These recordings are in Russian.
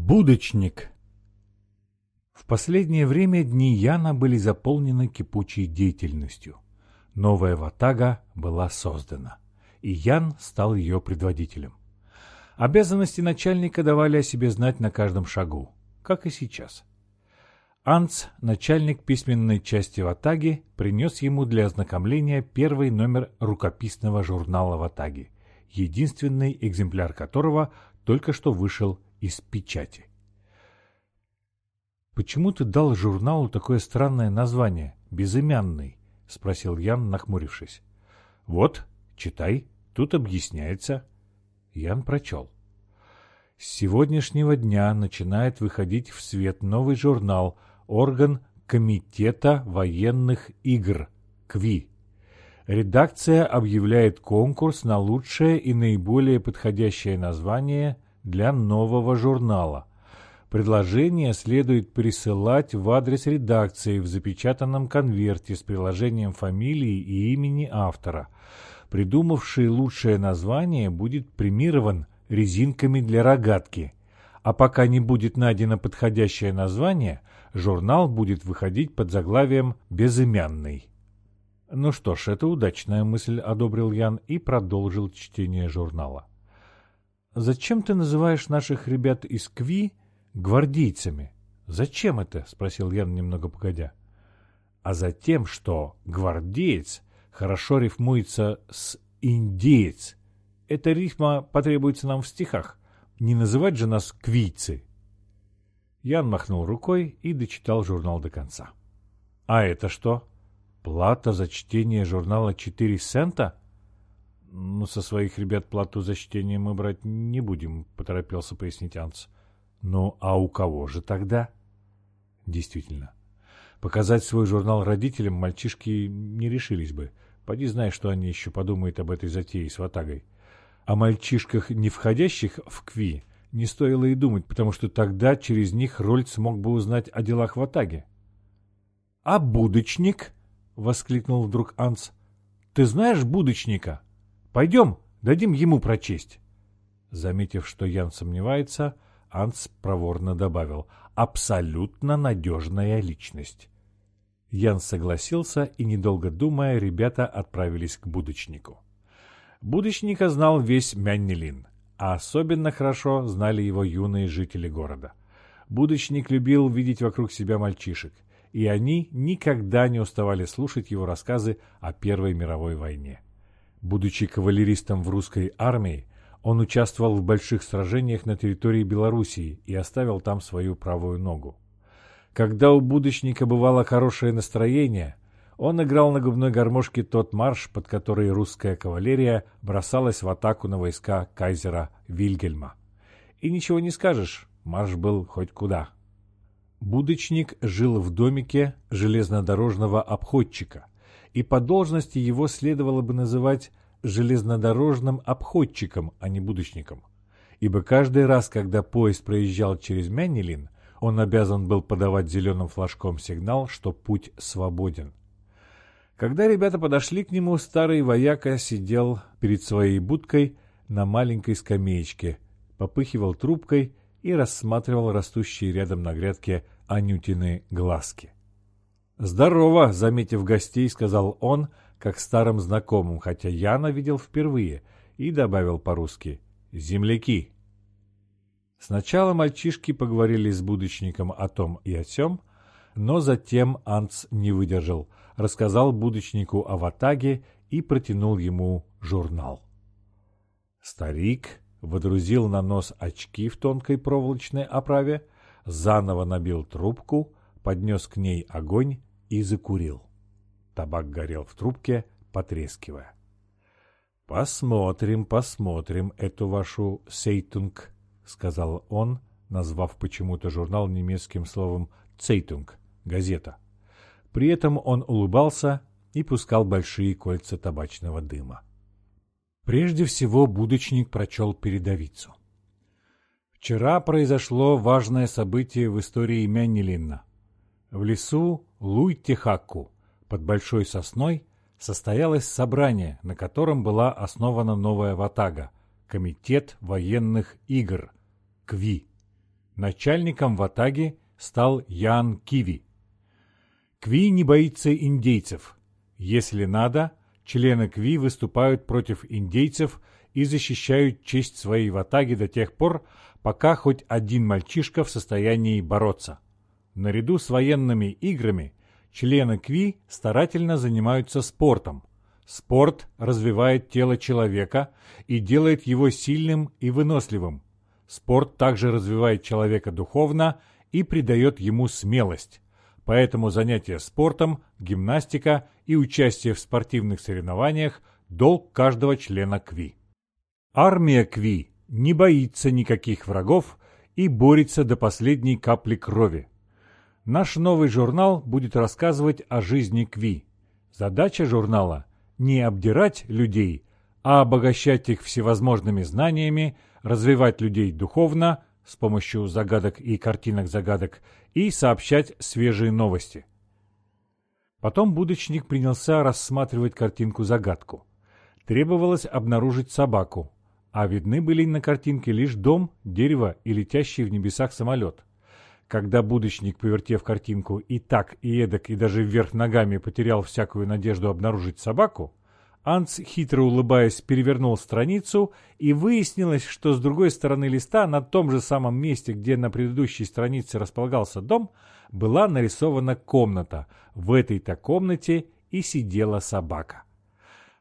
Будочник В последнее время дни Яна были заполнены кипучей деятельностью. Новая ватага была создана, и Ян стал ее предводителем. Обязанности начальника давали о себе знать на каждом шагу, как и сейчас. Анц, начальник письменной части Ватаги, принес ему для ознакомления первый номер рукописного журнала Ватаги, единственный экземпляр которого только что вышел из печати. «Почему ты дал журналу такое странное название, безымянный?» — спросил Ян, нахмурившись. «Вот, читай, тут объясняется». Ян прочел. С сегодняшнего дня начинает выходить в свет новый журнал «Орган Комитета военных игр» КВИ. Редакция объявляет конкурс на лучшее и наиболее подходящее название для нового журнала. Предложение следует присылать в адрес редакции в запечатанном конверте с приложением фамилии и имени автора. Придумавший лучшее название будет премирован резинками для рогатки. А пока не будет найдено подходящее название, журнал будет выходить под заглавием «Безымянный». Ну что ж, это удачная мысль, одобрил Ян и продолжил чтение журнала. «Зачем ты называешь наших ребят из КВИ гвардейцами?» «Зачем это?» — спросил Ян немного погодя. «А затем, что гвардеец хорошо рифмуется с индеец. Эта рифма потребуется нам в стихах. Не называть же нас квийцы». Ян махнул рукой и дочитал журнал до конца. «А это что? Плата за чтение журнала 4 цента?» «Ну, со своих ребят плату за чтение мы брать не будем», — поторопился пояснить Анц. «Ну, а у кого же тогда?» «Действительно. Показать свой журнал родителям мальчишки не решились бы. Поди знай, что они еще подумают об этой затее с ватагой. О мальчишках, не входящих в КВИ, не стоило и думать, потому что тогда через них Рольд смог бы узнать о делах ватаги». «А будочник?» — воскликнул вдруг Анц. «Ты знаешь будочника?» Пойдем, дадим ему прочесть. Заметив, что Ян сомневается, Анс проворно добавил «абсолютно надежная личность». Ян согласился, и, недолго думая, ребята отправились к будочнику. Будочника знал весь Мяннилин, а особенно хорошо знали его юные жители города. Будочник любил видеть вокруг себя мальчишек, и они никогда не уставали слушать его рассказы о Первой мировой войне. Будучи кавалеристом в русской армии, он участвовал в больших сражениях на территории Белоруссии и оставил там свою правую ногу. Когда у будущника бывало хорошее настроение, он играл на губной гармошке тот марш, под который русская кавалерия бросалась в атаку на войска кайзера Вильгельма. И ничего не скажешь, марш был хоть куда. Будочник жил в домике железнодорожного обходчика – и по должности его следовало бы называть железнодорожным обходчиком, а не будущником. Ибо каждый раз, когда поезд проезжал через Мяннилин, он обязан был подавать зеленым флажком сигнал, что путь свободен. Когда ребята подошли к нему, старый вояка сидел перед своей будкой на маленькой скамеечке, попыхивал трубкой и рассматривал растущие рядом на грядке анютины глазки. «Здорово!» — заметив гостей, сказал он, как старым знакомым, хотя Яна видел впервые, и добавил по-русски «Земляки!». Сначала мальчишки поговорили с будочником о том и о сём, но затем Анц не выдержал, рассказал будочнику о ватаге и протянул ему журнал. Старик водрузил на нос очки в тонкой проволочной оправе, заново набил трубку, поднес к ней огонь и закурил. Табак горел в трубке, потрескивая. «Посмотрим, посмотрим эту вашу сейтунг», — сказал он, назвав почему-то журнал немецким словом «цейтунг» — газета. При этом он улыбался и пускал большие кольца табачного дыма. Прежде всего будочник прочел передовицу. Вчера произошло важное событие в истории Мяннилинна. В лесу Луй-Техаку под Большой Сосной состоялось собрание, на котором была основана новая ватага – Комитет военных игр – КВИ. Начальником в Атаге стал Ян Киви. Кви не боится индейцев. Если надо, члены Кви выступают против индейцев и защищают честь своей ватаги до тех пор, пока хоть один мальчишка в состоянии бороться. Наряду с военными играми члены КВИ старательно занимаются спортом. Спорт развивает тело человека и делает его сильным и выносливым. Спорт также развивает человека духовно и придает ему смелость. Поэтому занятия спортом, гимнастика и участие в спортивных соревнованиях – долг каждого члена КВИ. Армия Кви не боится никаких врагов и борется до последней капли крови. Наш новый журнал будет рассказывать о жизни Кви. Задача журнала – не обдирать людей, а обогащать их всевозможными знаниями, развивать людей духовно с помощью загадок и картинок-загадок и сообщать свежие новости. Потом будочник принялся рассматривать картинку-загадку. Требовалось обнаружить собаку, а видны были на картинке лишь дом, дерево и летящий в небесах самолет. Когда будочник, повертев картинку и так, и эдак, и даже вверх ногами потерял всякую надежду обнаружить собаку, Анц, хитро улыбаясь, перевернул страницу, и выяснилось, что с другой стороны листа, на том же самом месте, где на предыдущей странице располагался дом, была нарисована комната. В этой-то комнате и сидела собака.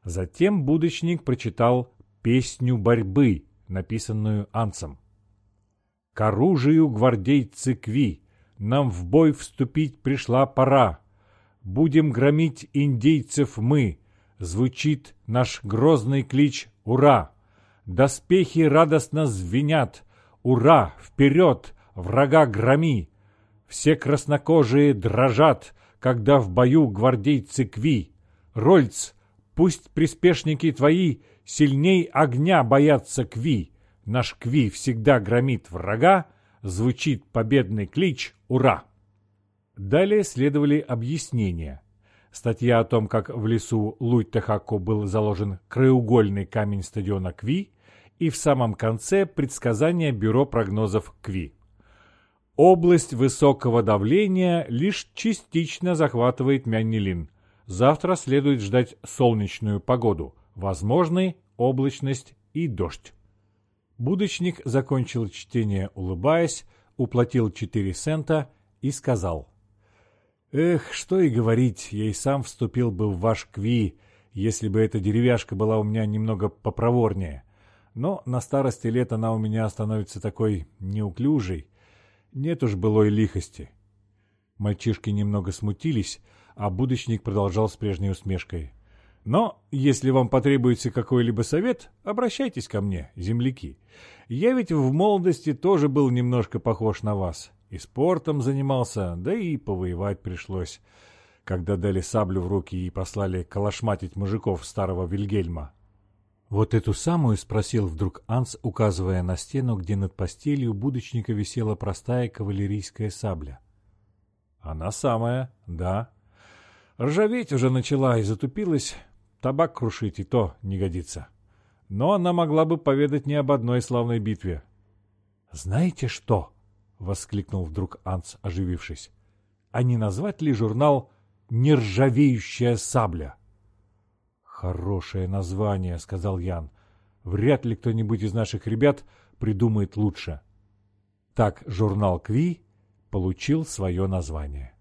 Затем будочник прочитал песню борьбы, написанную Ансом. «К оружию гвардейцы Кви, нам в бой вступить пришла пора. Будем громить индейцев мы, звучит наш грозный клич «Ура!». Доспехи радостно звенят «Ура! Вперед! Врага громи!» Все краснокожие дрожат, когда в бою гвардейцы Кви. Рольц, пусть приспешники твои Сильней огня боятся Кви. Наш Кви всегда громит врага, звучит победный клич «Ура!». Далее следовали объяснения. Статья о том, как в лесу Луй-Техако был заложен краеугольный камень стадиона Кви, и в самом конце предсказания Бюро прогнозов Кви. Область высокого давления лишь частично захватывает Мяннилин. Завтра следует ждать солнечную погоду – возможны облачность и дождь. Будочник закончил чтение, улыбаясь, уплатил 4 цента и сказал. «Эх, что и говорить, я и сам вступил бы в ваш кви, если бы эта деревяшка была у меня немного попроворнее. Но на старости лет она у меня становится такой неуклюжей. Нет уж былой лихости». Мальчишки немного смутились, а будочник продолжал с прежней усмешкой. Но, если вам потребуется какой-либо совет, обращайтесь ко мне, земляки. Я ведь в молодости тоже был немножко похож на вас. И спортом занимался, да и повоевать пришлось, когда дали саблю в руки и послали калашматить мужиков старого Вильгельма. «Вот эту самую?» — спросил вдруг Анс, указывая на стену, где над постелью будочника висела простая кавалерийская сабля. «Она самая, да. Ржаветь уже начала и затупилась, Табак крушить и то не годится. Но она могла бы поведать не об одной славной битве. «Знаете что?» — воскликнул вдруг Анц, оживившись. «А не назвать ли журнал «Нержавеющая сабля»?» «Хорошее название», — сказал Ян. «Вряд ли кто-нибудь из наших ребят придумает лучше». Так журнал «Кви» получил свое название.